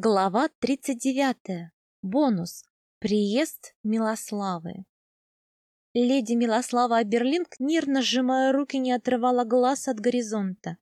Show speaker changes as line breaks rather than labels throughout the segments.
Глава 39. Бонус. Приезд Милославы. Леди Милослава Аберлинг, нервно сжимая руки, не отрывала глаз от горизонта.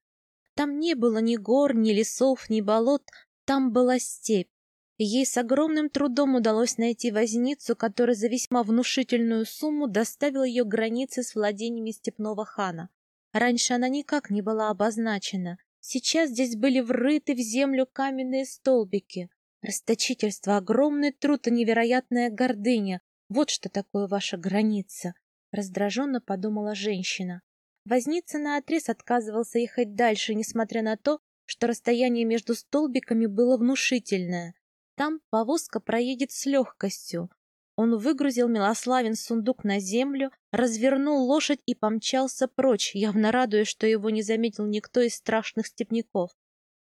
Там не было ни гор, ни лесов, ни болот, там была степь. Ей с огромным трудом удалось найти возницу, который за весьма внушительную сумму доставил ее к границе с владениями степного хана. Раньше она никак не была обозначена, Сейчас здесь были врыты в землю каменные столбики. Расточительство, огромный труд и невероятная гордыня. Вот что такое ваша граница, — раздраженно подумала женщина. Возница наотрез отказывался ехать дальше, несмотря на то, что расстояние между столбиками было внушительное. Там повозка проедет с легкостью. Он выгрузил Милославин сундук на землю, развернул лошадь и помчался прочь, явно радуясь, что его не заметил никто из страшных степняков.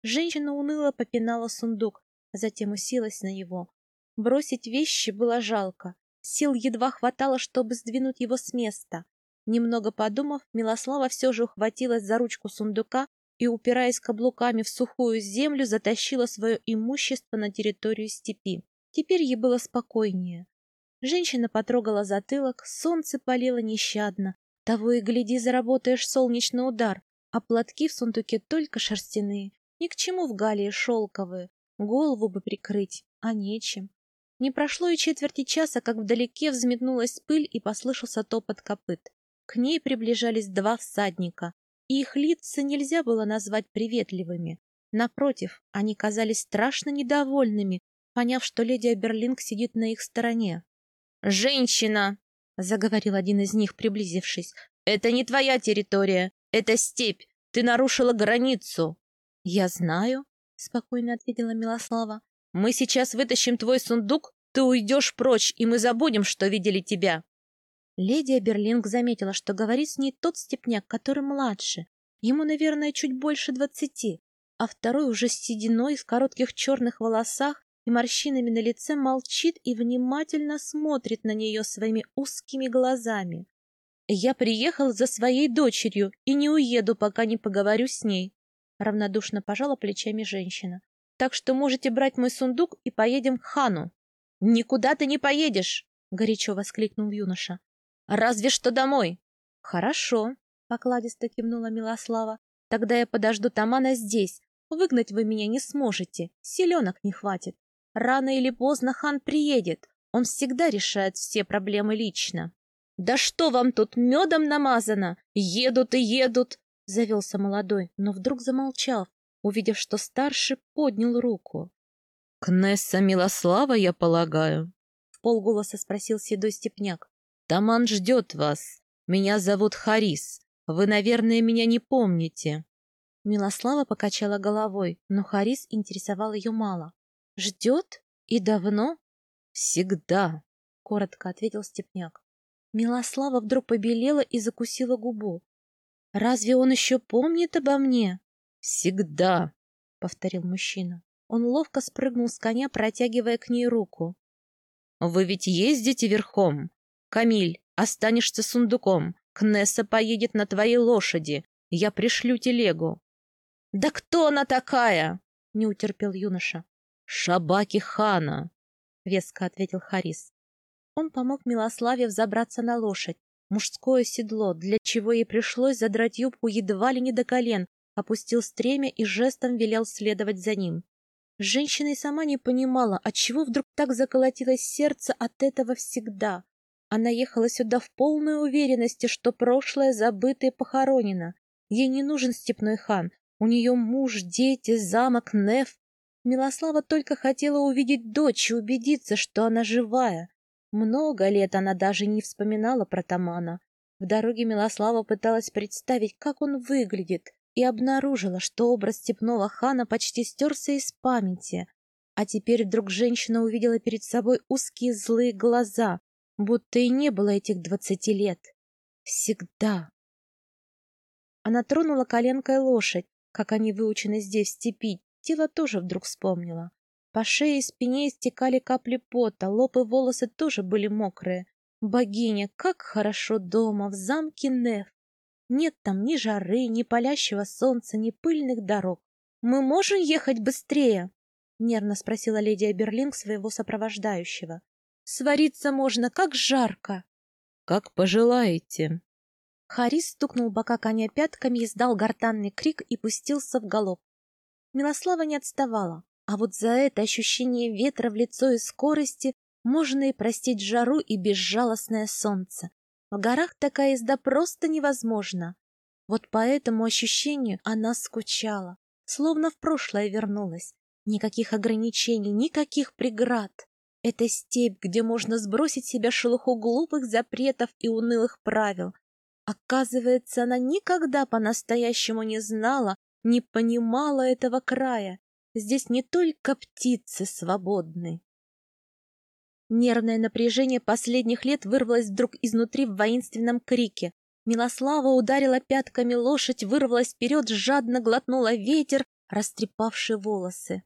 Женщина уныло попинала сундук, а затем уселась на него. Бросить вещи было жалко. Сил едва хватало, чтобы сдвинуть его с места. Немного подумав, Милослава все же ухватилась за ручку сундука и, упираясь каблуками в сухую землю, затащила свое имущество на территорию степи. Теперь ей было спокойнее. Женщина потрогала затылок, солнце палило нещадно. Того и гляди, заработаешь солнечный удар, а платки в сундуке только шерстяные. Ни к чему в галии шелковые. Голову бы прикрыть, а нечем. Не прошло и четверти часа, как вдалеке взметнулась пыль и послышался топот копыт. К ней приближались два всадника, и их лица нельзя было назвать приветливыми. Напротив, они казались страшно недовольными, поняв, что леди Аберлинг сидит на их стороне.
«Женщина!» — заговорил один из них, приблизившись. «Это не твоя территория, это степь. Ты нарушила границу».
«Я знаю», — спокойно ответила Милослава.
«Мы сейчас вытащим твой сундук, ты уйдешь прочь, и мы забудем, что видели тебя».
Леди Аберлинг заметила, что говорит с ней тот степняк, который младше. Ему, наверное, чуть больше двадцати, а второй уже с сединой, в коротких черных волосах и морщинами на лице молчит и внимательно смотрит на нее своими узкими глазами. «Я приехал за своей дочерью и не уеду, пока не поговорю с ней», — равнодушно пожала плечами женщина. «Так что можете брать мой сундук и поедем к хану».
«Никуда ты не поедешь!» — горячо воскликнул юноша. «Разве что домой!»
«Хорошо», — покладисто кивнула Милослава. «Тогда я подожду Тамана здесь. Выгнать вы меня не сможете, селенок не хватит. Рано или поздно хан приедет. Он всегда решает все проблемы лично.
«Да что вам тут медом намазано? Едут и едут!»
— завелся молодой, но вдруг замолчал, увидев, что старший поднял руку.
«Кнесса Милослава, я полагаю?»
— в полголоса спросил седой степняк.
«Таман ждет вас. Меня зовут Харис. Вы, наверное, меня не помните».
Милослава покачала головой, но Харис интересовал ее мало. Ждет? И давно?
Всегда,
коротко ответил Степняк. Милослава вдруг побелела и закусила губу. Разве он еще помнит обо мне?
Всегда,
повторил мужчина. Он ловко спрыгнул с коня, протягивая к ней руку.
Вы ведь ездите верхом? Камиль, останешься сундуком. Кнесса поедет на твоей лошади. Я пришлю телегу.
Да кто она такая? не утерпел юноша.
Шабаки хана, —
веско ответил Харис. Он помог Милославе взобраться на лошадь, мужское седло, для чего ей пришлось задрать юбку едва ли не до колен, опустил стремя и жестом велел следовать за ним. Женщина и сама не понимала, отчего вдруг так заколотилось сердце от этого всегда. Она ехала сюда в полной уверенности, что прошлое забыто и похоронено. Ей не нужен степной хан, у нее муж, дети, замок, Неф. Милослава только хотела увидеть дочь и убедиться, что она живая. Много лет она даже не вспоминала про Тамана. В дороге Милослава пыталась представить, как он выглядит, и обнаружила, что образ степного хана почти стерся из памяти. А теперь вдруг женщина увидела перед собой узкие злые глаза, будто и не было этих двадцати лет. Всегда. Она тронула коленкой лошадь, как они выучены здесь в степи, Тело тоже вдруг вспомнила. По шее и спине истекали капли пота, лоб и волосы тоже были мокрые. Богиня, как хорошо дома, в замке Неф. Нет там ни жары, ни палящего солнца, ни пыльных дорог. Мы можем ехать быстрее? — нервно спросила леди Аберлинг своего сопровождающего. «Свариться можно, как жарко!»
«Как пожелаете!»
Харис стукнул бока коня пятками, издал гортанный крик и пустился в галоп. Милослава не отставала, а вот за это ощущение ветра в лицо и скорости можно и простить жару и безжалостное солнце. В горах такая езда просто невозможна. Вот по этому ощущению она скучала, словно в прошлое вернулась. Никаких ограничений, никаких преград. Это степь, где можно сбросить себя шелуху глупых запретов и унылых правил. Оказывается, она никогда по-настоящему не знала, не понимала этого края. Здесь не только птицы свободны. Нервное напряжение последних лет вырвалось вдруг изнутри в воинственном крике. Милослава ударила пятками лошадь, вырвалась вперед, жадно глотнула ветер, растрепавший волосы.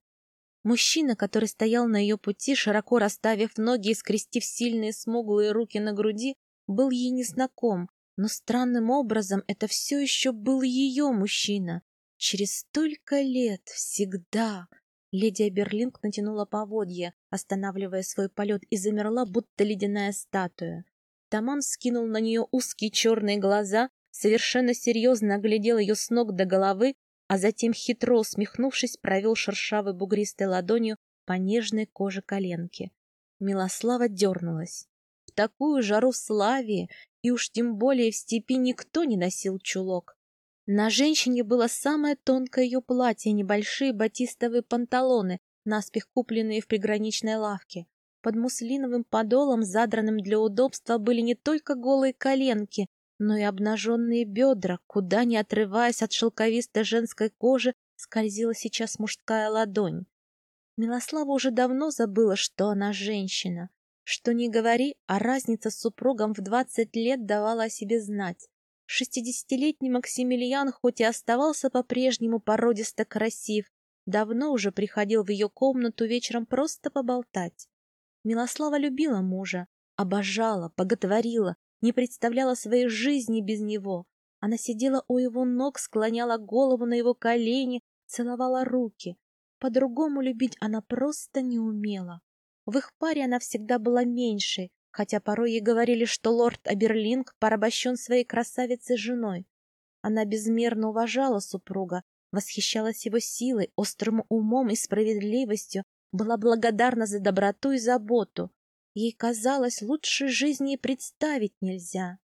Мужчина, который стоял на ее пути, широко расставив ноги и скрестив сильные смуглые руки на груди, был ей незнаком, но странным образом это все еще был ее мужчина. Через столько лет, всегда. Леди Аберлинг натянула поводья, останавливая свой полет, и замерла, будто ледяная статуя. Таман скинул на нее узкие черные глаза, совершенно серьезно оглядел ее с ног до головы, а затем, хитро усмехнувшись, провел шершавой бугристой ладонью по нежной коже коленки. Милослава дернулась. В такую жару в Славии, и уж тем более в степи, никто не носил чулок. На женщине было самое тонкое ее платье, небольшие батистовые панталоны, наспех купленные в приграничной лавке. Под муслиновым подолом, задранным для удобства, были не только голые коленки, но и обнаженные бедра, куда, не отрываясь от шелковистой женской кожи, скользила сейчас мужская ладонь. Милослава уже давно забыла, что она женщина. Что не говори, а разница с супругом в двадцать лет давала о себе знать. Шестидесятилетний Максимилиан хоть и оставался по-прежнему породисто красив, давно уже приходил в ее комнату вечером просто поболтать. Милослава любила мужа, обожала, боготворила, не представляла своей жизни без него. Она сидела у его ног, склоняла голову на его колени, целовала руки. По-другому любить она просто не умела. В их паре она всегда была меньшей, хотя порой ей говорили, что лорд Аберлинг порабощен своей красавицей женой. Она безмерно уважала супруга, восхищалась его силой, острым умом и справедливостью, была благодарна за доброту и заботу. Ей казалось, лучше жизни и представить нельзя.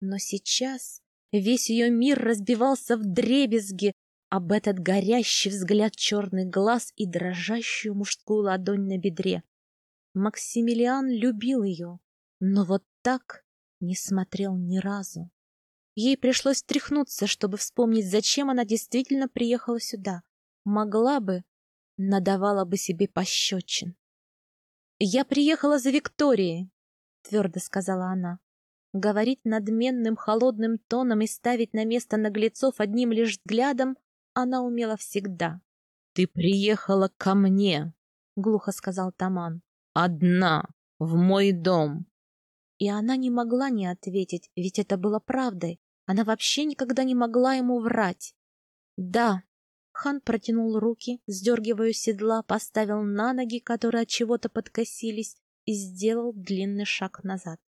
Но сейчас весь ее мир разбивался в дребезги об этот горящий взгляд черный глаз и дрожащую мужскую ладонь на бедре. Максимилиан любил ее, но вот так не смотрел ни разу. Ей пришлось тряхнуться, чтобы вспомнить, зачем она действительно приехала сюда. Могла бы, надавала бы себе пощечин. «Я приехала за Викторией», — твердо сказала она. Говорить надменным, холодным тоном и ставить на место наглецов одним лишь взглядом она умела всегда.
«Ты приехала ко мне», —
глухо сказал Таман.
«Одна, в мой дом».
И она не могла не ответить, ведь это было правдой. Она вообще никогда не могла ему врать. «Да», Хан протянул руки, сдергивая седла, поставил на ноги, которые от чего-то подкосились, и сделал длинный шаг назад.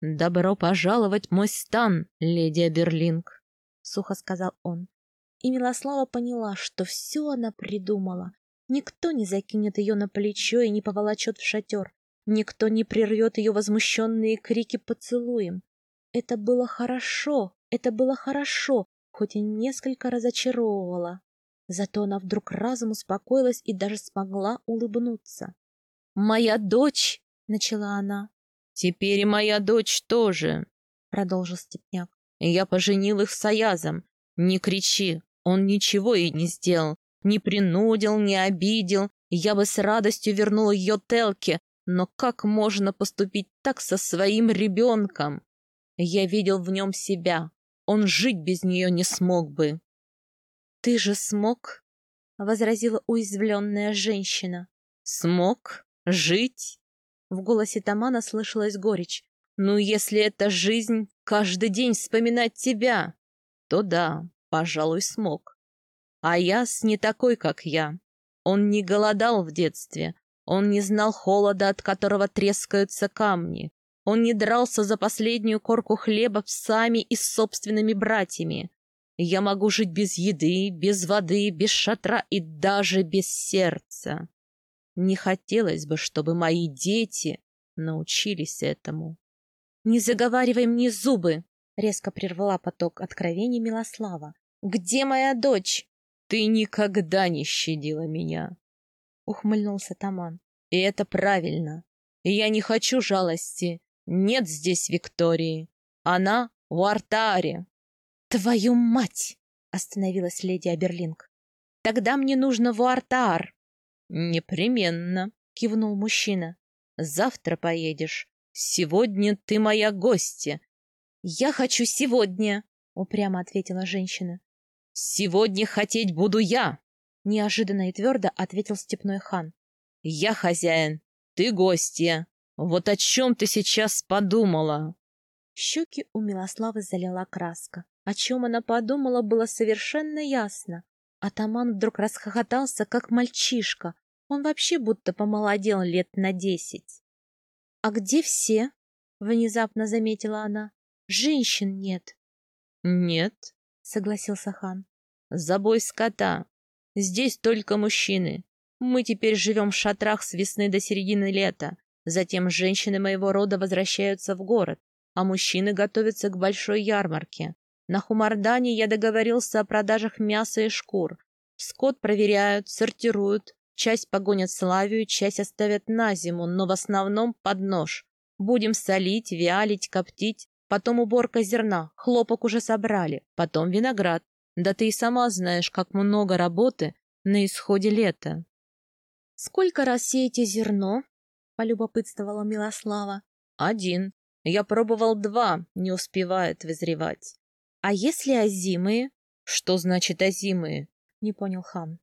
«Добро пожаловать мой стан, леди Аберлинг!»
— сухо сказал он. И Милослава поняла, что все она придумала. Никто не закинет ее на плечо и не поволочет в шатер. Никто не прервет ее возмущенные крики поцелуем. Это было хорошо, это было хорошо, хоть и несколько разочаровывала. Зато она вдруг разом успокоилась и даже смогла улыбнуться.
«Моя дочь!»
— начала она.
«Теперь и моя дочь тоже!»
— продолжил Степняк.
«Я поженил их с Аязом. Не кричи, он ничего ей не сделал. Не принудил, не обидел. Я бы с радостью вернула ее Телке, но как можно поступить так со своим ребенком? Я видел в нем себя, он жить без нее не смог бы.
— Ты же смог? — возразила уязвленная женщина.
— Смог? Жить?
В голосе Тамана слышалась горечь.
«Ну, если это жизнь, каждый день вспоминать тебя, то да, пожалуй, смог. А Яс не такой, как я. Он не голодал в детстве, он не знал холода, от которого трескаются камни, он не дрался за последнюю корку хлеба псами и с собственными братьями. Я могу жить без еды, без воды, без шатра и даже без сердца. Не хотелось бы, чтобы мои дети научились этому. — Не заговаривай мне зубы! — резко прервала поток откровений Милослава. — Где моя дочь? — Ты никогда не щадила меня! — ухмыльнулся Таман. — И это правильно. Я не хочу жалости. Нет здесь Виктории. Она в Артааре. «Твою мать!» — остановилась леди Аберлинг. «Тогда мне нужно в Уартаар». «Непременно», — кивнул мужчина. «Завтра поедешь. Сегодня ты моя гостья». «Я хочу сегодня», — упрямо ответила женщина. «Сегодня хотеть буду я», — неожиданно и твердо ответил степной хан. «Я хозяин, ты гостья. Вот о чем ты сейчас подумала?» Щеки у Милославы залила краска. О чем она подумала, было совершенно ясно. Атаман вдруг расхохотался, как мальчишка. Он вообще будто помолодел лет на десять. — А где все? — внезапно заметила она. — Женщин нет. — Нет, — согласился хан. — Забой скота. Здесь только мужчины. Мы теперь живем в шатрах с весны до середины лета. Затем женщины моего рода возвращаются в город, а мужчины готовятся к большой ярмарке. На Хумардане я договорился о продажах мяса и шкур. Скот проверяют, сортируют, часть погонят Славию, часть оставят на зиму, но в основном под нож. Будем солить, вялить, коптить, потом уборка зерна, хлопок уже собрали, потом виноград. Да ты и сама знаешь, как много работы на исходе лета. — Сколько раз сеете зерно? — полюбопытствовала Милослава. — Один. Я пробовал два, не успевает вызревать. А если озимые? Что значит озимые? Не понял хан.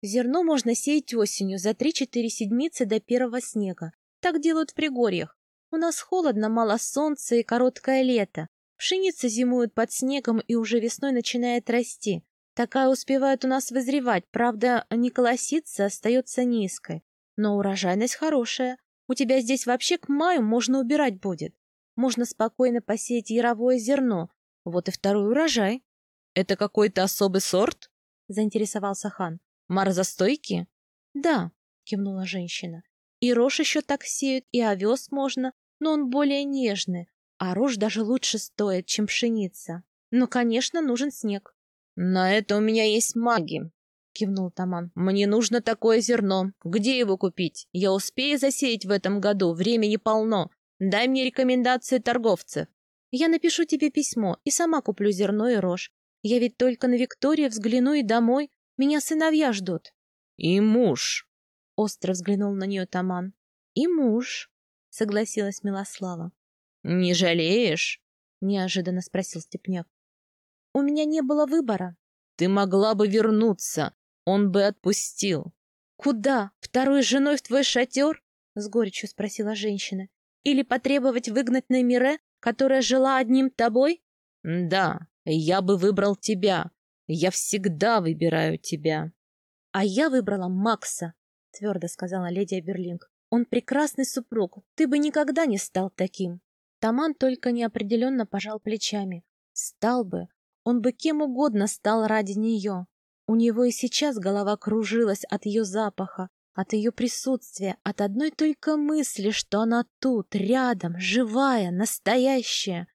Зерно можно сеять осенью за три-четыре седмицы до первого снега. Так делают в Пригорьях. У нас холодно, мало солнца и короткое лето. Пшеница зимует под снегом и уже весной начинает расти. Такая успевает у нас вызревать, правда, не колосится, остается низкой. Но урожайность хорошая. У тебя здесь вообще к маю можно убирать будет. Можно спокойно посеять яровое зерно, вот и второй урожай. — Это какой-то особый сорт? — заинтересовался хан. — Морозостойкий? — Да, — кивнула женщина. — И рожь еще так сеют, и овес можно, но он более нежный, а рожь даже лучше стоит, чем пшеница. Но, конечно, нужен снег. — На это у меня есть маги, — кивнул Таман. — Мне нужно такое зерно. Где его купить? Я успею засеять в этом году, времени полно. Дай мне рекомендации торговцев. Я напишу тебе письмо и сама куплю зерно и рожь. Я ведь только на Викторию взгляну и домой. Меня сыновья ждут. — И муж. — остро взглянул на нее Таман. — И муж, — согласилась Милослава. — Не жалеешь? — неожиданно спросил Степняк. — У меня не было выбора. — Ты могла бы вернуться. Он бы отпустил. — Куда? Второй женой в твой шатер? — с горечью спросила женщина. — Или потребовать выгнать на Мире, которая жила одним тобой? Да, я бы выбрал тебя. Я всегда выбираю тебя. А я выбрала Макса, твердо сказала леди Аберлинг. Он прекрасный супруг, ты бы никогда не стал таким. Таман только неопределенно пожал плечами. Стал бы, он бы кем угодно стал ради нее. У него и сейчас голова кружилась от ее запаха, от ее присутствия, от одной только мысли, что она тут, рядом, живая, настоящая.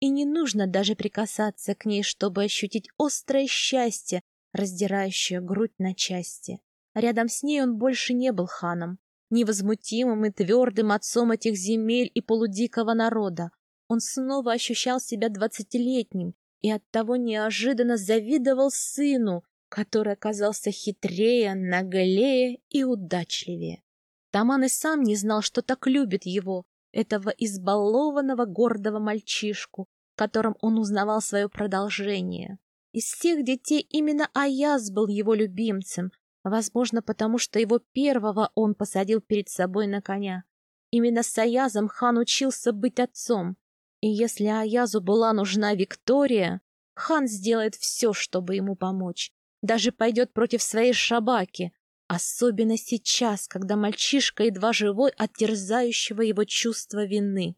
И не нужно даже прикасаться к ней, чтобы ощутить острое счастье, раздирающее грудь на части. Рядом с ней он больше не был ханом, невозмутимым и твердым отцом этих земель и полудикого народа. Он снова ощущал себя двадцатилетним и оттого неожиданно завидовал сыну, который оказался хитрее, наглее и удачливее. Таман и сам не знал, что так любит его, этого избалованного гордого мальчишку, в котором он узнавал свое продолжение. Из всех детей именно Аяз был его любимцем, возможно, потому что его первого он посадил перед собой на коня. Именно с Аязом хан учился быть отцом, и если Аязу была нужна Виктория, хан сделает все, чтобы ему помочь даже пойдет против своей шабаки,
Особенно сейчас, когда мальчишка едва живой от терзающего его чувства вины.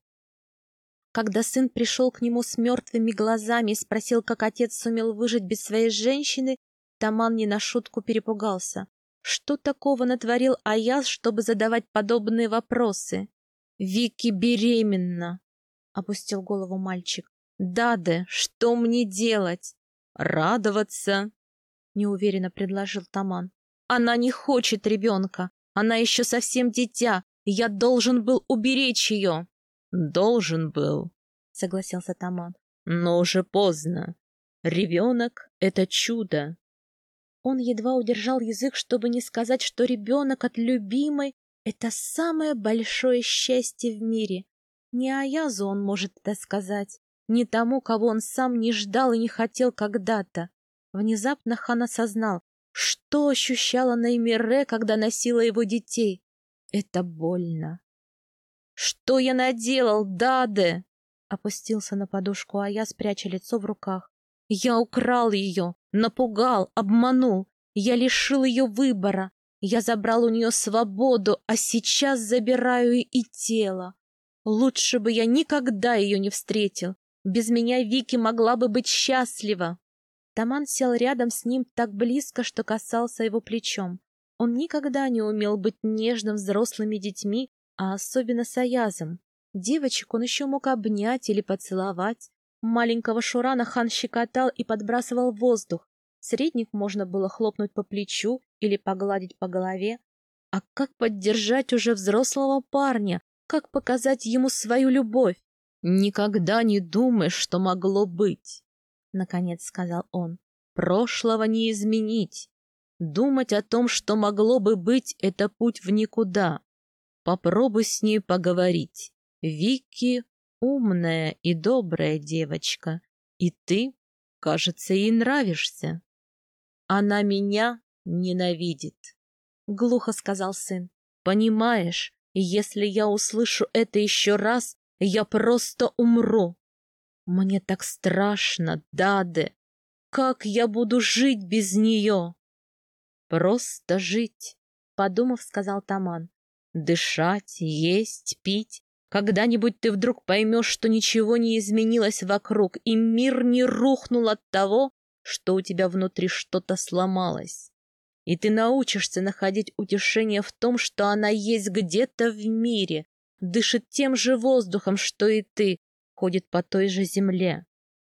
Когда сын пришел к нему с мертвыми глазами и спросил, как отец сумел выжить без своей женщины, Таман не на шутку перепугался. Что такого натворил Аяс, чтобы задавать подобные вопросы? «Вики беременна!» — опустил голову мальчик. «Даде, что мне делать?» «Радоваться!» — неуверенно предложил Таман. «Она не хочет ребенка. Она еще совсем дитя. Я должен был уберечь ее». «Должен был», — согласился Таман. «Но уже поздно. Ребенок — это чудо. Он едва удержал язык, чтобы не сказать, что ребенок от любимой — это самое большое счастье в мире. Не Аязу он может это сказать, не тому, кого он сам не ждал и не хотел когда-то. Внезапно хан осознал, что ощущала Неймире, когда носила его детей. Это больно. «Что я наделал, Даде?» Опустился на подушку Аяз, пряча лицо в руках. «Я украл ее, Напугал, обманул. Я лишил ее выбора. Я забрал у нее свободу, а сейчас забираю и тело. Лучше бы я никогда ее не встретил. Без меня Вики могла бы быть счастлива. Таман сел рядом с ним так близко, что касался его плечом. Он никогда не умел быть нежным взрослыми детьми, а особенно с Аязом. Девочек он еще мог обнять или поцеловать, Маленького Шурана хан щекотал и подбрасывал воздух. Средник можно было хлопнуть по плечу или погладить по голове. А как поддержать уже взрослого парня? Как показать ему свою любовь? «Никогда не думай, что могло быть», — наконец сказал он. «Прошлого не изменить. Думать о том, что могло бы быть, — это путь в никуда. Попробуй с ней поговорить. Вики умная и добрая девочка, и ты, кажется, ей нравишься. Она меня ненавидит, — глухо сказал сын. Понимаешь, если я услышу это еще раз, я просто умру. Мне так страшно, Даде. Как я буду жить без нее? Просто жить, — подумав, сказал Таман. Дышать, есть, пить, когда-нибудь ты вдруг поймешь, что ничего не изменилось вокруг, и мир не рухнул от того, что у тебя внутри что-то сломалось. И ты научишься находить утешение в том, что она есть где-то в мире, дышит тем же воздухом, что и ты, ходит по той же земле.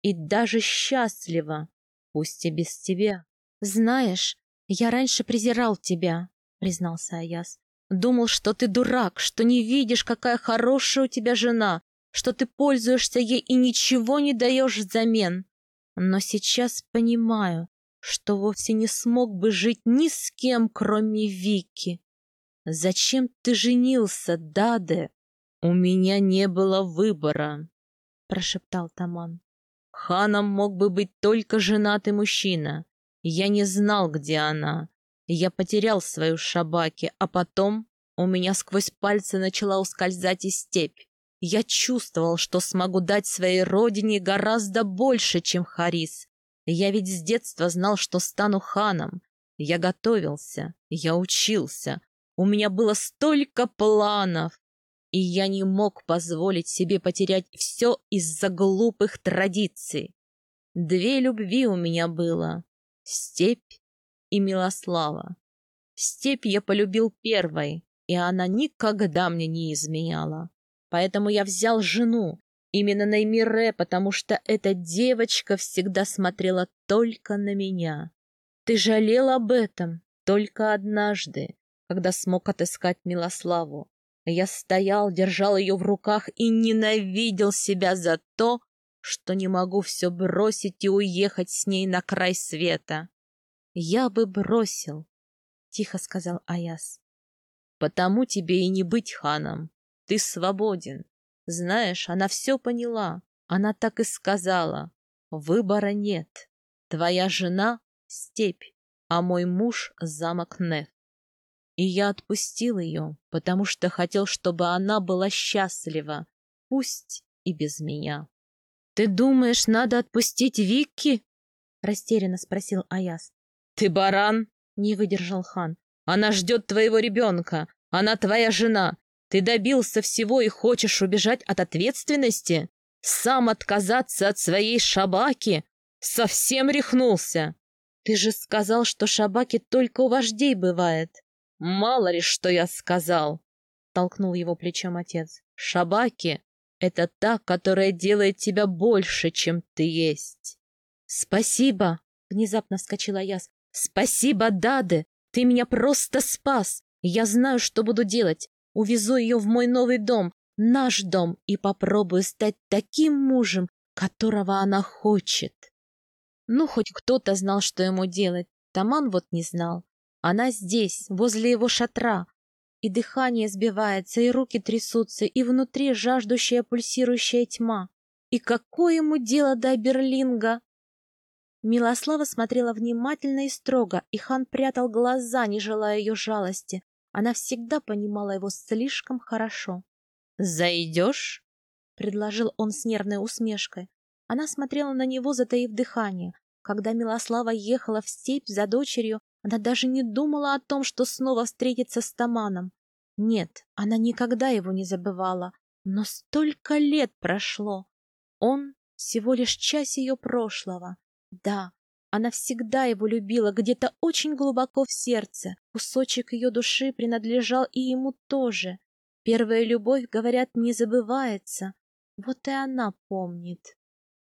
И даже счастлива, пусть и без тебя. Знаешь, я раньше презирал тебя, признался Аяс. Думал, что ты дурак, что не видишь, какая хорошая у тебя жена, что ты пользуешься ей и ничего не даешь взамен. Но сейчас понимаю, что вовсе не смог бы жить ни с кем, кроме Вики. Зачем ты женился, Даде? У меня не было выбора, прошептал Таман. Ханом мог бы быть только женатый мужчина. Я не знал, где она. Я потерял свою шабаки, а потом у меня сквозь пальцы начала ускользать и степь. Я чувствовал, что смогу дать своей родине гораздо больше, чем Харис. Я ведь с детства знал, что стану ханом. Я готовился, я учился. У меня было столько планов. И я не мог позволить себе потерять все из-за глупых традиций. Две любви у меня было — степь и Милослава. Степь я полюбил первой, и она никогда мне не изменяла. Поэтому я взял жену, именно на Эмире, потому что эта девочка всегда смотрела только на меня. Ты жалел об этом только однажды, когда смог отыскать Милославу. Я стоял, держал ее в руках и ненавидел себя за то, что не могу все бросить и уехать с ней на край света. Я бы бросил, — тихо сказал Аяс. Потому тебе и не быть ханом. Ты свободен. Знаешь, она все поняла. Она так и сказала. Выбора нет. Твоя жена — степь, а мой муж — замок Неф. И я отпустил ее, потому что хотел, чтобы она была счастлива, пусть и без меня. — Ты думаешь, надо отпустить Викки? — растерянно спросил Аяс. — Ты баран? — не выдержал хан.
Она ждет твоего ребенка. Она твоя жена. Ты добился всего и хочешь убежать от ответственности? Сам отказаться от своей шабаки? Совсем рехнулся.
Ты же сказал, что шабаки только у вождей бывает.
Мало ли, что я сказал. Толкнул его плечом отец. Шабаки — это та, которая делает тебя больше, чем ты есть.
Спасибо, внезапно вскочила Яс. Спасибо, Даде. Ты меня просто спас! Я знаю, что буду делать. Увезу ее в мой новый дом, наш дом, и попробую стать таким мужем, которого она хочет. Ну, хоть кто-то знал, что ему делать. Таман вот не знал. Она здесь, возле его шатра. И дыхание сбивается, и руки трясутся, и внутри жаждущая пульсирующая тьма. И какое ему дело до Берлинга? Милослава смотрела внимательно и строго, и хан прятал глаза, не желая ее жалости. Она всегда понимала его слишком хорошо.
«Зайдешь?»
— предложил он с нервной усмешкой. Она смотрела на него, затаив дыхание. Когда Милослава ехала в степь за дочерью, она даже не думала о том, что снова встретится с Таманом. Нет, она никогда его не забывала. Но столько лет прошло. Он всего лишь часть ее прошлого. Да, она всегда его любила, где-то очень глубоко в сердце. Кусочек ее души принадлежал и ему тоже. Первая любовь, говорят, не забывается. Вот и она помнит.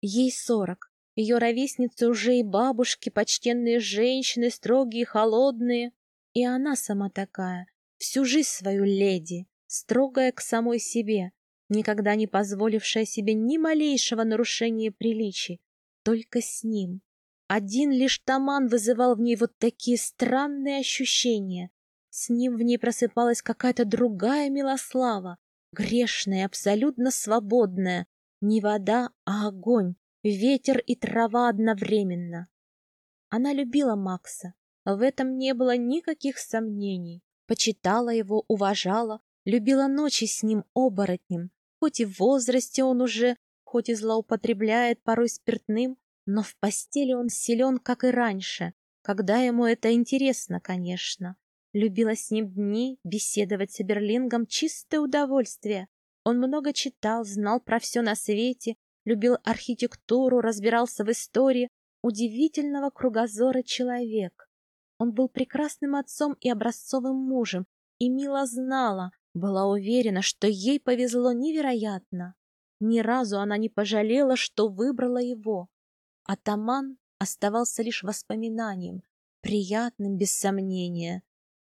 Ей сорок. Ее ровесницы уже и бабушки, почтенные женщины, строгие, холодные. И она сама такая, всю жизнь свою леди, строгая к самой себе, никогда не позволившая себе ни малейшего нарушения приличий, только с ним. Один лишь Таман вызывал в ней вот такие странные ощущения. С ним в ней просыпалась какая-то другая Милослава, грешная, абсолютно свободная. Не вода, а огонь, ветер и трава одновременно. Она любила Макса, в этом не было никаких сомнений. Почитала его, уважала, любила ночи с ним оборотнем, хоть и в возрасте он уже, хоть и злоупотребляет порой спиртным, но в постели он силен, как и раньше, когда ему это интересно, конечно. Любила с ним дни, беседовать с Берлингом — чистое удовольствие. Он много читал, знал про все на свете, любил архитектуру, разбирался в истории. Удивительного кругозора человек. Он был прекрасным отцом и образцовым мужем, и Мила знала, была уверена, что ей повезло невероятно. Ни разу она не пожалела, что выбрала его. Атаман оставался лишь воспоминанием, приятным без сомнения.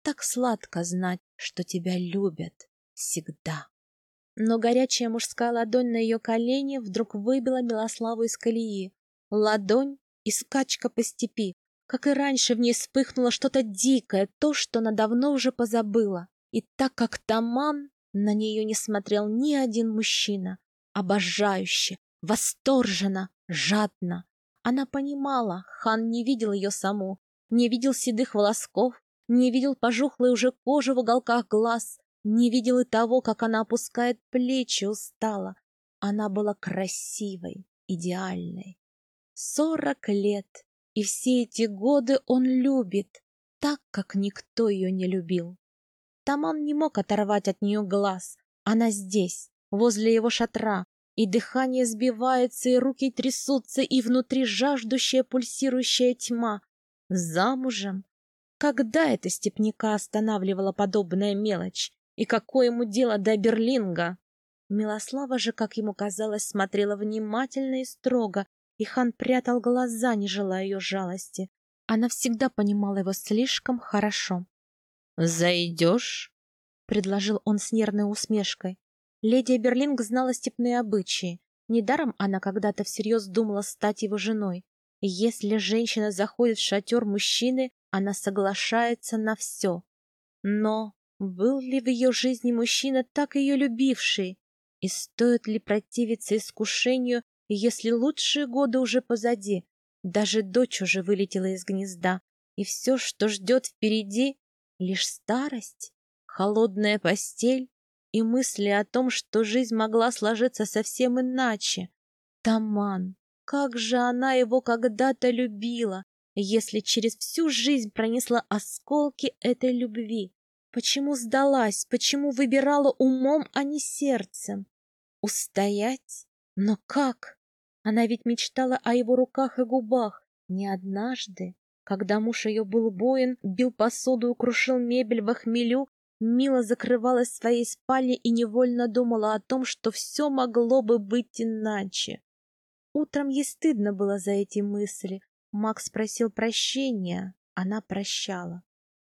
Так сладко знать, что тебя любят всегда. Но горячая мужская ладонь на ее колене вдруг выбила Милославу из колеи. Ладонь и скачка по степи. Как и раньше в ней вспыхнуло что-то дикое, то, что она давно уже позабыла. И так как Таман, на нее не смотрел ни один мужчина. Обожающе, восторженно, жадно. Она понимала, хан не видел ее саму, не видел седых волосков, не видел пожухлой уже кожи в уголках глаз, не видел и того, как она опускает плечи устала. Она была красивой, идеальной. Сорок лет, и все эти годы он любит, так, как никто ее не любил. Таман не мог оторвать от нее глаз. Она здесь, возле его шатра, и дыхание сбивается, и руки трясутся, и внутри жаждущая пульсирующая тьма. Замужем? Когда это степняка останавливала подобная мелочь? И какое ему дело до Берлинга? Милослава же, как ему казалось, смотрела внимательно и строго, и хан прятал глаза, не желая ее жалости. Она всегда понимала его слишком хорошо.
«Зайдешь?»
— предложил он с нервной усмешкой. Леди Берлинг знала степные обычаи. Недаром она когда-то всерьез думала стать его женой. Если женщина заходит в шатер мужчины, она соглашается на все. Но был ли в ее жизни мужчина, так ее любивший? И стоит ли противиться искушению, если лучшие годы уже позади? Даже дочь уже вылетела из гнезда, и все, что ждет впереди, лишь старость, холодная постель и мысли о том, что жизнь могла сложиться совсем иначе. Таман, как же она его когда-то любила, если через всю жизнь пронесла осколки этой любви? Почему сдалась? Почему выбирала умом, а не сердцем? Устоять? Но как? Она ведь мечтала о его руках и губах. Не однажды, когда муж ее был боин, бил посуду и крушил мебель в охмелю, Мила закрывалась в своей спальне и невольно думала о том, что все могло бы быть иначе. Утром ей стыдно было за эти мысли. Макс просил прощения, она прощала.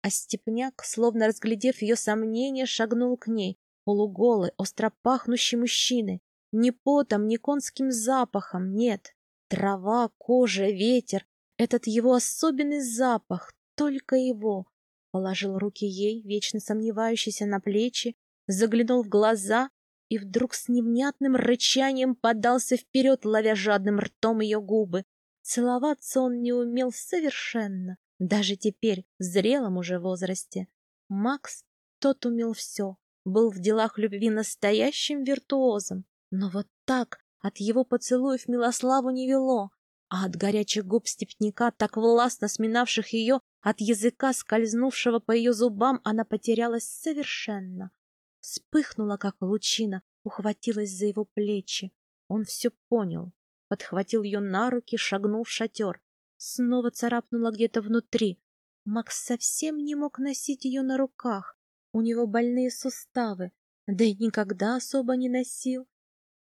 А Степняк, словно разглядев ее сомнения, шагнул к ней, полуголый, остро пахнущий мужчиной. Ни потом, ни конским запахом, нет. Трава, кожа, ветер — этот его особенный запах, только его — положил руки ей, вечно сомневающейся на плечи, заглянул в глаза и вдруг с невнятным рычанием подался вперед, ловя жадным ртом ее губы. Целоваться он не умел совершенно, даже теперь, в зрелом уже возрасте. Макс, тот умел все, был в делах любви настоящим виртуозом, но вот так от его поцелуев Милославу не вело, а от горячих губ степняка, так властно сминавших ее, от языка, скользнувшего по ее зубам, она потерялась совершенно. Вспыхнула, как лучина, ухватилась за его плечи. Он все понял, подхватил ее на руки, шагнул в шатер. Снова царапнула где-то внутри. Макс совсем не мог носить ее на руках. У него больные суставы, да и никогда особо не носил.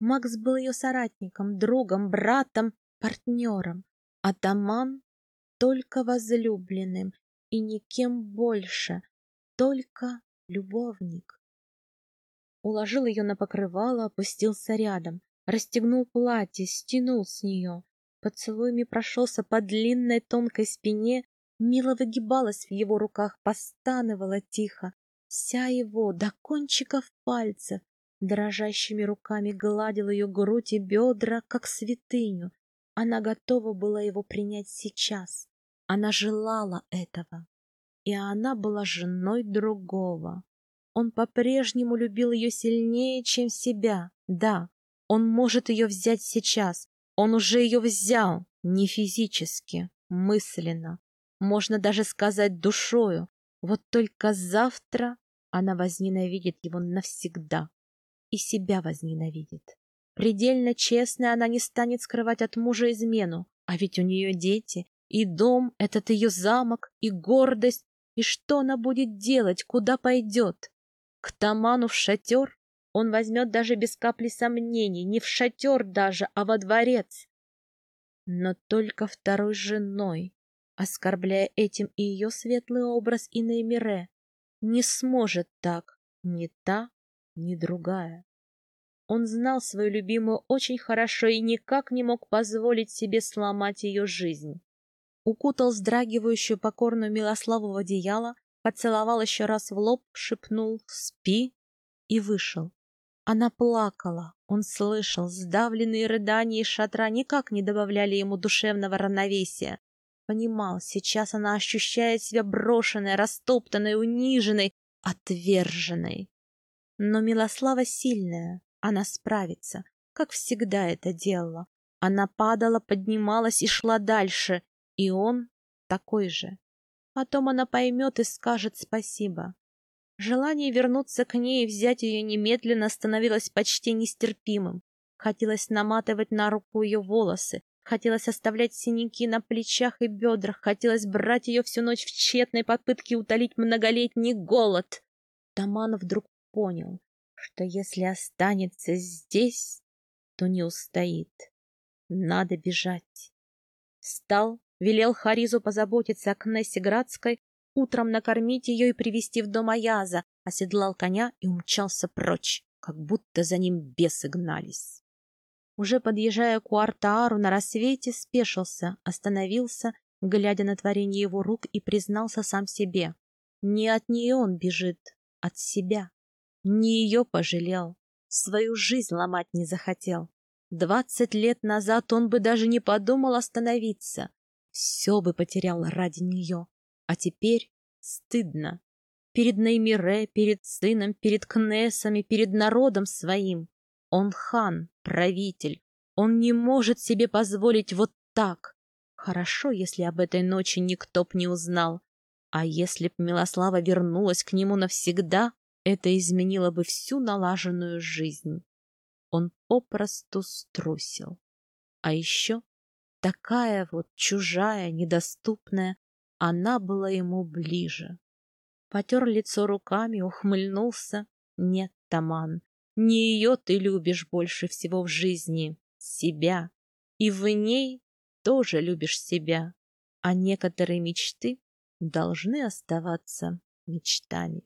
Макс был ее соратником, другом, братом, партнером. Атаман только возлюбленным и никем больше, только любовник. Уложил ее на покрывало, опустился рядом, расстегнул платье, стянул с нее. Поцелуями прошелся по длинной тонкой спине, мило выгибалась в его руках, постановала тихо, вся его до кончиков пальцев, дрожащими руками гладил ее грудь и бедра, как святыню. Она готова была его принять сейчас. Она желала этого. И она была женой другого. Он по-прежнему любил ее сильнее, чем себя. Да, он может ее взять сейчас. Он уже ее взял. Не физически, мысленно. Можно даже сказать душою. Вот только завтра она возненавидит его навсегда. И себя возненавидит. Предельно честной она не станет скрывать от мужа измену. А ведь у нее дети, и дом, этот ее замок, и гордость. И что она будет делать, куда пойдет? К Таману в шатер? Он возьмет даже без капли сомнений, не в шатер даже, а во дворец. Но только второй женой, оскорбляя этим и ее светлый образ и Неймире. Не сможет так ни та, ни другая. Он знал свою любимую очень хорошо и никак не мог позволить себе сломать ее жизнь укутал вздрагивающую покорную Милославу в одеяло, поцеловал еще раз в лоб, шепнул «Спи!» и вышел. Она плакала, он слышал, сдавленные рыдания из шатра никак не добавляли ему душевного равновесия. Понимал, сейчас она ощущает себя брошенной, растоптанной, униженной, отверженной. Но Милослава сильная, она справится, как всегда это делала. Она падала, поднималась и шла дальше, и он такой же. Потом она поймет и скажет спасибо. Желание вернуться к ней и взять ее немедленно становилось почти нестерпимым. Хотелось наматывать на руку ее волосы, хотелось оставлять синяки на плечах и бедрах, хотелось брать ее всю ночь в тщетной попытке утолить многолетний голод. Таман вдруг понял, что если останется здесь, то не устоит. Надо бежать. Встал, Велел Харизу позаботиться о Кнессе Градской, утром накормить ее и привести в дом Аяза, оседлал коня и умчался прочь, как будто за ним бесы гнались. Уже подъезжая к Уартаару на рассвете, спешился, остановился, глядя на творение его рук, и признался сам себе. Не от нее он бежит, от себя. Не ее пожалел, свою жизнь ломать не захотел. Двадцать лет назад он бы даже не подумал остановиться, все бы потерял ради нее. А теперь стыдно. Перед Неймире, перед сыном, перед Кнесами, перед народом своим. Он хан, правитель. Он не может себе позволить вот так.
Хорошо, если об этой ночи никто б не узнал. А если б Милослава вернулась к нему навсегда, это изменило бы всю налаженную жизнь. Он попросту струсил. А еще такая вот чужая, недоступная, она была ему ближе. Потер лицо руками, ухмыльнулся. Нет, Таман, не ее ты любишь больше всего в жизни, себя. И в ней тоже любишь себя. А некоторые мечты должны оставаться мечтами.